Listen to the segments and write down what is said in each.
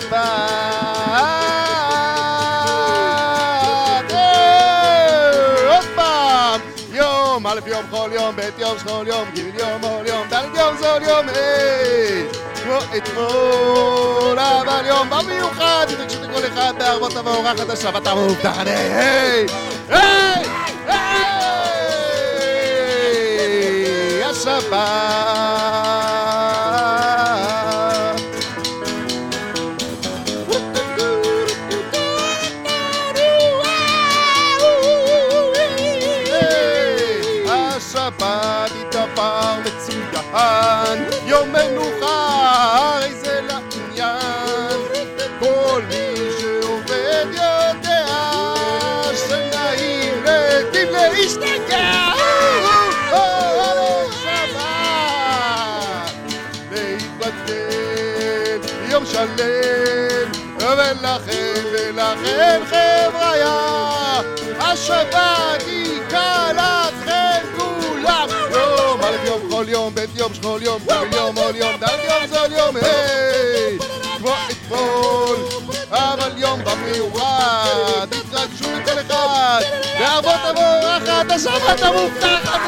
שבת. עוד פעם! יום, א' יום חול יום, ב' יום שכול יום, ג' יום עול יום, ד' יום זול יום, היי! כמו אתמול, אבל יום במיוחד, תתרגשו לכל אחד בארבעות המאורע חדשה, ואתה מאובטחנה, היי! היי! היי! השבת! התדבר מצוין, יום מנוחה, הרי זה לעניין. כל מי שעובד יודע שנעים לעתים להשתגע. יום שלם, ולכן ולכן חבריה, השבת יום חול יום, ב' יום שחול יום, עול יום, ד' יום זול יום, היי! כמו אתמול, אבל יום במיוחד, התרגשו לכל אחד, ואבות המאורחת, השבת המובטחת!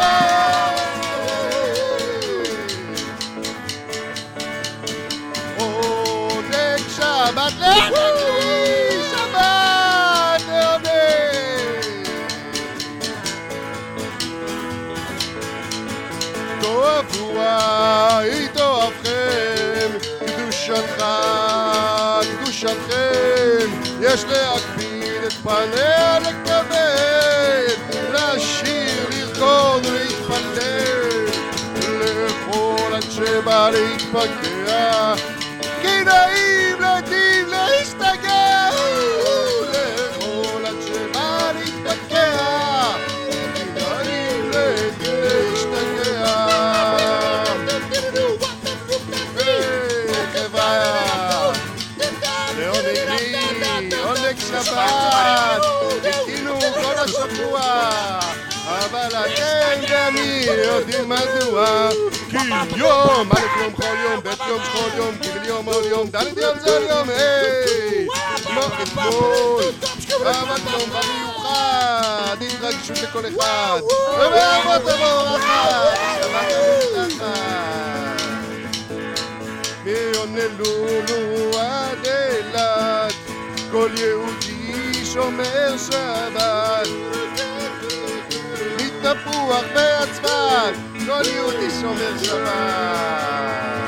עונג שבת לענגי, תאהבו היא תאהבכם, קדושתך, קדושתכם, יש להקפיד את פניה לקבל, לשיר, לרקוד ולהתפלל, לכל אנשי בא להתפגע, כי נעים לעתים השבוע, אבל אתם ואני יודעים מדוע, כי יום, א' יום חול יום, ב' יום שחול יום, ג' יום עול יום, ד' יום זול יום, היי, כמו אתמול, אבל יום במיוחד, התרגשות לכל אחד, שבת המובטחת. מהונלולו עד אילת, כל יהודי שומר שבת. מתפוח בעצבת, כל יהודי שומר שבת.